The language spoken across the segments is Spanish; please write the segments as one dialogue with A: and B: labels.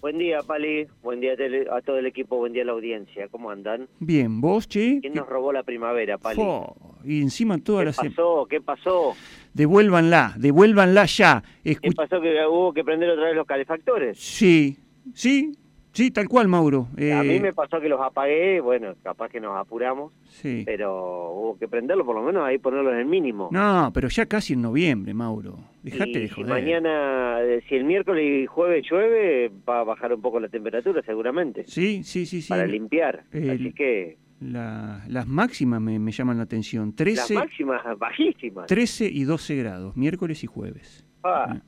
A: Buen día, Pali. Buen día a todo el equipo, buen día a la audiencia. ¿Cómo andan?
B: Bien, vos, che.
A: ¿Quién nos robó la primavera, Pali?
B: Fo, y encima toda
A: ¿Qué
B: la semana.
A: pasó? ¿Qué pasó?
B: Devuélvanla, devuélvanla ya.
A: ¿Qué pasó que hubo que prender otra vez los calefactores?
B: Sí, sí, sí, tal cual, Mauro.
A: A mí
B: Eh,
A: me pasó que los apagué, bueno, capaz que nos apuramos,
B: Sí.
A: pero hubo que prenderlo, por lo menos ahí ponerlo en el mínimo.
B: No, pero ya casi en noviembre, Mauro. Dejate
A: y
B: de
A: si
B: joder.
A: mañana, eh, si el miércoles y jueves llueve, va a bajar un poco la temperatura seguramente,
B: Sí, sí, sí, sí.
A: para limpiar.
B: El-
A: Así que
B: La- las máximas me, me llaman la atención.
A: las
B: 13,
A: máximas bajísimas.
B: 13 y 12 grados, miércoles y jueves.
A: Ah, ¿Qué va a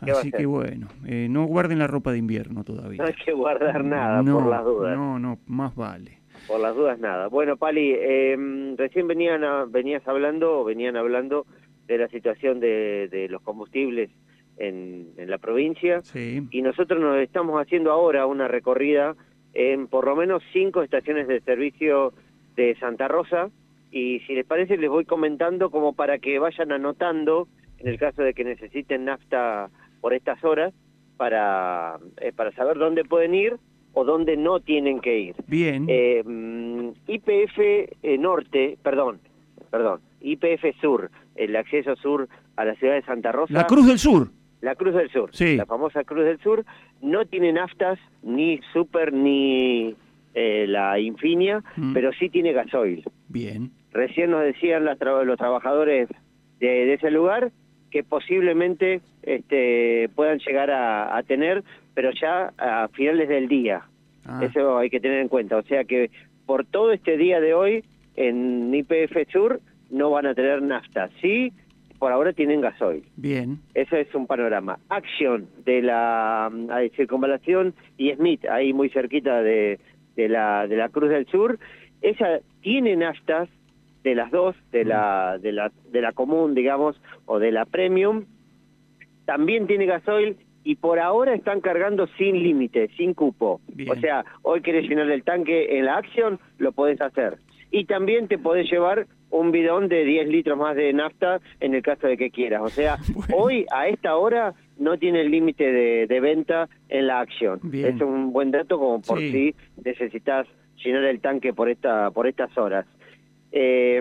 B: Así que bueno, eh, no guarden la ropa de invierno todavía.
A: no hay que guardar nada
B: no,
A: por las dudas.
B: No, no, más vale.
A: Por las dudas nada. Bueno, Pali, eh, recién venían a- venías hablando, venían hablando de la situación de, de los combustibles en, en la provincia
B: Sí.
A: y nosotros nos estamos haciendo ahora una recorrida en por lo menos cinco estaciones de servicio de Santa Rosa y si les parece les voy comentando como para que vayan anotando en el caso de que necesiten nafta por estas horas para, eh, para saber dónde pueden ir o dónde no tienen que ir.
B: Bien.
A: Eh, mm, IPF eh, Norte, perdón, perdón, IPF Sur, el acceso sur a la ciudad de Santa Rosa.
B: la Cruz del Sur.
A: La Cruz del Sur,
B: Sí.
A: la famosa Cruz del Sur, no tiene naftas, ni super, ni eh, la Infinia,
B: Mm.
A: pero sí tiene gasoil.
B: Bien.
A: Recién nos decían las tra- los trabajadores de, de ese lugar que posiblemente este, puedan llegar a, a tener, pero ya a finales del día.
B: Ah,
A: Eso hay que tener en cuenta. O sea que por todo este día de hoy en IPF Sur no van a tener nafta. Sí, por ahora tienen gasoil.
B: Bien.
A: Eso es un panorama. Acción de la mm, circunvalación y Smith, ahí muy cerquita de, de, la, de la Cruz del Sur. Esa tiene naftas de las dos, de la, de la, de la común, digamos, o de la premium. También tiene gasoil y por ahora están cargando sin límite, sin cupo.
B: Bien.
A: O sea, hoy querés llenar el tanque en la acción, lo podés hacer. Y también te podés llevar un bidón de 10 litros más de nafta en el caso de que quieras. O sea,
B: Bueno.
A: hoy a esta hora no tiene el límite de, de venta en la acción.
B: Bien.
A: Es un buen dato como por
B: Sí.
A: si necesitas llenar el tanque por esta por estas horas. Eh,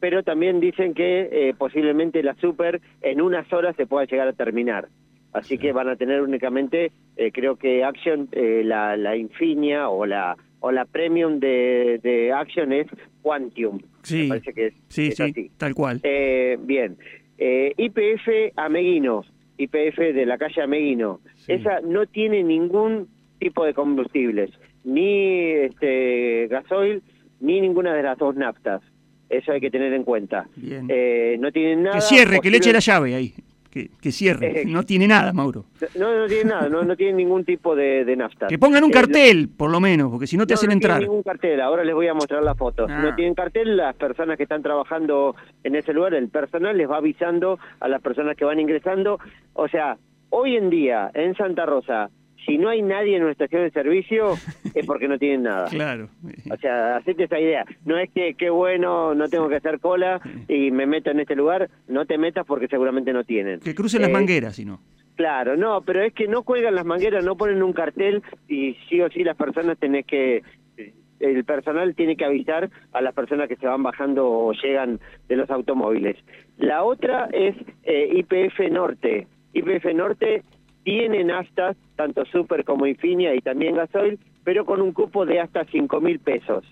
A: pero también dicen que eh, posiblemente la super en unas horas se pueda llegar a terminar. Así que van a tener únicamente, eh, creo que Action, eh, la, la Infinia o la o la Premium de, de Action es Quantium.
B: Sí.
A: Me parece que es,
B: Sí,
A: es
B: sí,
A: así.
B: tal cual.
A: Eh, bien. Eh, IPF Ameguino, IPF de la calle Ameguino.
B: Sí.
A: Esa no tiene ningún tipo de combustibles, ni este gasoil, ni ninguna de las dos naftas. Eso hay que tener en cuenta.
B: Bien.
A: Eh, no tienen nada.
B: que cierre, que le eche la llave ahí. Que, que cierre.
A: Eh,
B: No tiene nada, Mauro.
A: No, no tienen nada, no, no tienen ningún tipo de, de nafta.
B: Que pongan un
A: Eh,
B: cartel, por lo menos, porque si no te
A: no,
B: hacen
A: no
B: entrar.
A: tienen ningún cartel, ahora les voy a mostrar las fotos.
B: Ah.
A: No tienen cartel, las personas que están trabajando en ese lugar, el personal les va avisando a las personas que van ingresando. O sea, hoy en día en Santa Rosa, si no hay nadie en una estación de servicio, es porque no tienen nada.
B: Claro.
A: O sea, hacete esa idea. No es que qué bueno, no tengo que hacer cola y me meto en este lugar. No te metas porque seguramente no tienen.
B: Que crucen las
A: Eh,
B: mangueras, si no.
A: Claro, no, pero es que no cuelgan las mangueras, no ponen un cartel y sí o sí las personas tenés que, el personal tiene que avisar a las personas que se van bajando o llegan de los automóviles. La otra es eh, IPF Norte. IPF Norte tiene naftas, tanto Super como Infinia y también gasoil, pero con un cupo de hasta cinco mil pesos.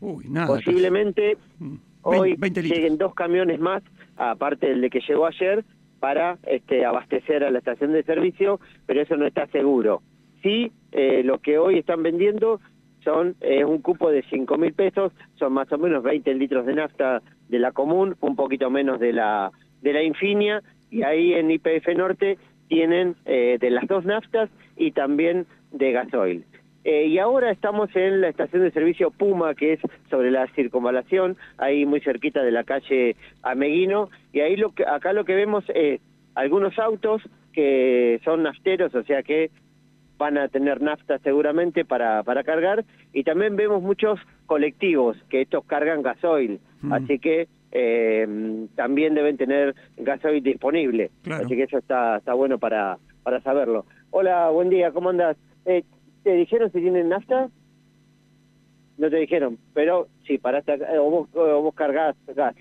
B: Uy, nada.
A: Posiblemente
B: Mm.
A: hoy
B: 20, 20 litros.
A: lleguen dos camiones más, aparte del de que llegó ayer, para este, abastecer a la estación de servicio, pero eso no está seguro. Sí, eh, lo que hoy están vendiendo son eh, un cupo de cinco mil pesos, son más o menos 20 litros de nafta de la común, un poquito menos de la de la Infinia, y ahí en IPF Norte tienen eh, de las dos naftas y también de gasoil. Eh, y ahora estamos en la estación de servicio Puma, que es sobre la circunvalación, ahí muy cerquita de la calle Ameguino, y ahí lo que, acá lo que vemos es algunos autos que son nafteros, o sea que van a tener nafta seguramente para, para cargar, y también vemos muchos colectivos que estos cargan gasoil,
B: Mm.
A: así que eh, también deben tener gasoil disponible,
B: Claro.
A: así que eso está, está bueno para, para saberlo. Hola, buen día, ¿cómo andas? Eh, ¿Te dijeron si tienen nafta? No te dijeron, pero sí, para esta, eh, o, vos, o vos cargás gas.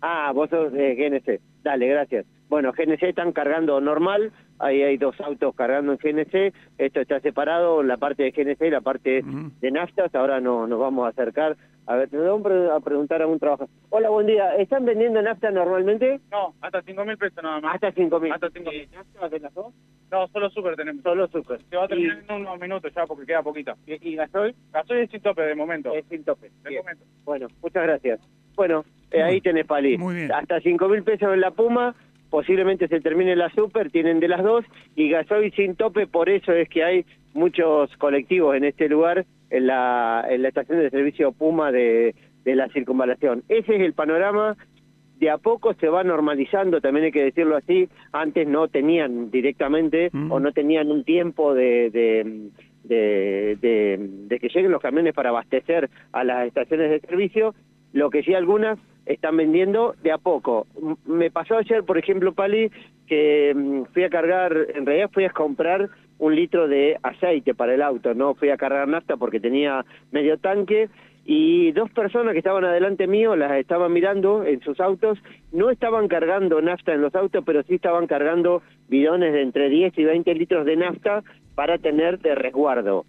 A: Ah, vos sos de GNC. Dale, gracias. Bueno, GNC están cargando normal, ahí hay dos autos cargando en GNC, esto está separado, la parte de GNC y la parte de naftas, ahora no, nos vamos a acercar. A ver, nos vamos a preguntar a un trabajador. Hola, buen día, ¿están vendiendo nafta normalmente?
C: No, hasta 5 mil pesos nada más.
A: Hasta 5.000.
C: Hasta 5.000.
A: ¿Nafta de las dos?
C: No, solo super tenemos.
A: Solo azúcar.
C: Se va a terminar
A: Y-
C: en unos minutos ya porque queda poquita.
A: ¿Y, y gasoil?
C: Gasoil es sin tope de momento.
A: Es sin tope.
C: de
A: Bien.
C: momento.
A: Bueno, muchas gracias. Bueno, eh, ahí tenés, Pali.
B: Muy bien.
A: Hasta 5 mil pesos en la Puma, posiblemente se termine la Super, tienen de las dos, y gasoil sin tope, por eso es que hay muchos colectivos en este lugar, en la, en la estación de servicio Puma de, de la circunvalación. Ese es el panorama. De a poco se va normalizando, también hay que decirlo así. Antes no tenían directamente
B: Mm.
A: o no tenían un tiempo de, de, de, de- de que lleguen los camiones para abastecer a las estaciones de servicio. Lo que sí algunas están vendiendo de a poco. Me pasó ayer, por ejemplo, Pali, que mm, fui a cargar, en realidad fui a comprar un litro de aceite para el auto, no fui a cargar nafta porque tenía medio tanque y dos personas que estaban adelante mío las estaban mirando en sus autos, no estaban cargando nafta en los autos, pero sí estaban cargando bidones de entre 10 y 20 litros de nafta para tener de resguardo.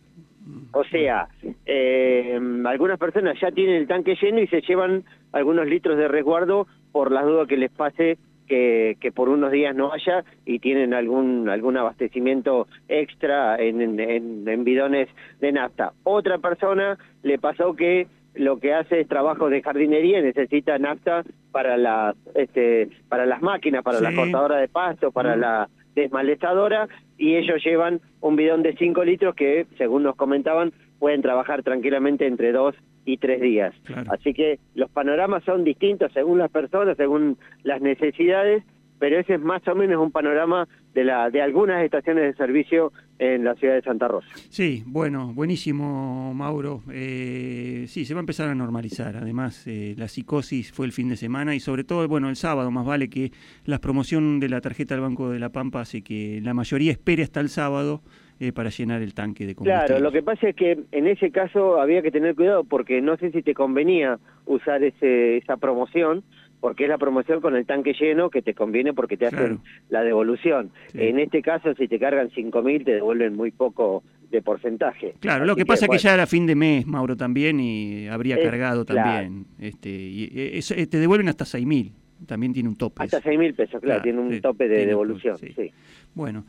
A: O sea, eh, algunas personas ya tienen el tanque lleno y se llevan algunos litros de resguardo por las dudas que les pase que, que por unos días no haya y tienen algún algún abastecimiento extra en, en, en- en bidones de nafta. Otra persona le pasó que lo que hace es trabajo de jardinería y necesita nafta para las este para las máquinas, para la cortadora de pasto, para
B: Mm.
A: la desmalezadora y ellos llevan un bidón de 5 litros que, según nos comentaban, pueden trabajar tranquilamente entre dos y tres días.
B: Claro.
A: Así que los panoramas son distintos según las personas, según las necesidades, pero ese es más o menos un panorama de la de algunas estaciones de servicio en la ciudad de Santa Rosa.
B: Sí, bueno, buenísimo, Mauro. Eh, sí, se va a empezar a normalizar. Además, eh, la psicosis fue el fin de semana y sobre todo, bueno, el sábado, más vale que la promoción de la tarjeta del Banco de la Pampa hace que la mayoría espere hasta el sábado eh, para llenar el tanque de combustible.
A: Claro, lo que pasa es que en ese caso había que tener cuidado porque no sé si te convenía usar ese, esa promoción, porque es la promoción con el tanque lleno que te conviene porque te hacen la devolución.
B: Sí.
A: En este caso, si te cargan 5.000, te devuelven muy poco de porcentaje.
B: Claro, lo que pasa es que ya era fin de mes, Mauro, también, y habría
A: Eh,
B: cargado
A: claro.
B: también. Este, y, eh, eso, eh, te devuelven hasta 6.000, también tiene un tope.
A: Hasta
B: eso.
A: 6.000 pesos, claro,
B: Claro,
A: tiene un tope de devolución. sí.
B: Bueno,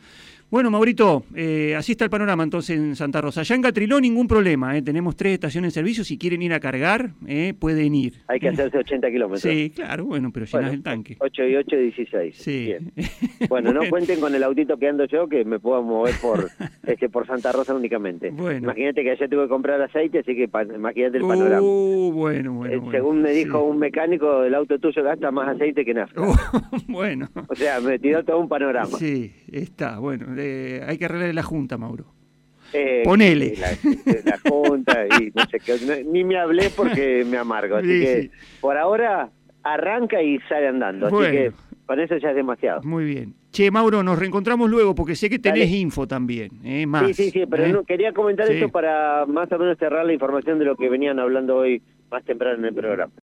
B: bueno, Maurito, eh, así está el panorama entonces en Santa Rosa. Allá en Catriló ningún problema, eh, tenemos tres estaciones de servicio, si quieren ir a cargar, eh, pueden ir.
A: Hay que
B: Eh,
A: hacerse 80 kilómetros.
B: Sí, claro, bueno, pero llenas
A: Bueno,
B: el tanque.
A: 8 y 8, 16.
B: Sí.
A: Bien. Bueno, no cuenten con el autito que ando yo, que me puedo mover por este por Santa Rosa únicamente.
B: Bueno.
A: Imagínate que ayer tuve que comprar aceite, así que imagínate el panorama.
B: Uh, bueno, bueno,
A: Eh,
B: bueno.
A: Según me dijo
B: Sí.
A: un mecánico, el auto tuyo gasta más aceite que nafta.
B: Uh, bueno.
A: O sea, me tiró todo un panorama.
B: Sí, está, bueno, eh, hay que arreglar la junta, Mauro.
A: Eh,
B: Ponele.
A: sí, La, la junta y no sé qué. ni me hablé porque me amargo. Así
B: Sí,
A: que
B: sí.
A: por ahora arranca y sale andando. Así que con eso ya es demasiado.
B: Muy bien. Che, Mauro, nos reencontramos luego porque sé que tenés
A: Dale.
B: info también, eh, más.
A: Sí, sí, sí, pero
B: ¿eh?
A: no, quería comentar
B: Sí.
A: esto para más o menos cerrar la información de lo que venían hablando hoy más temprano en el programa.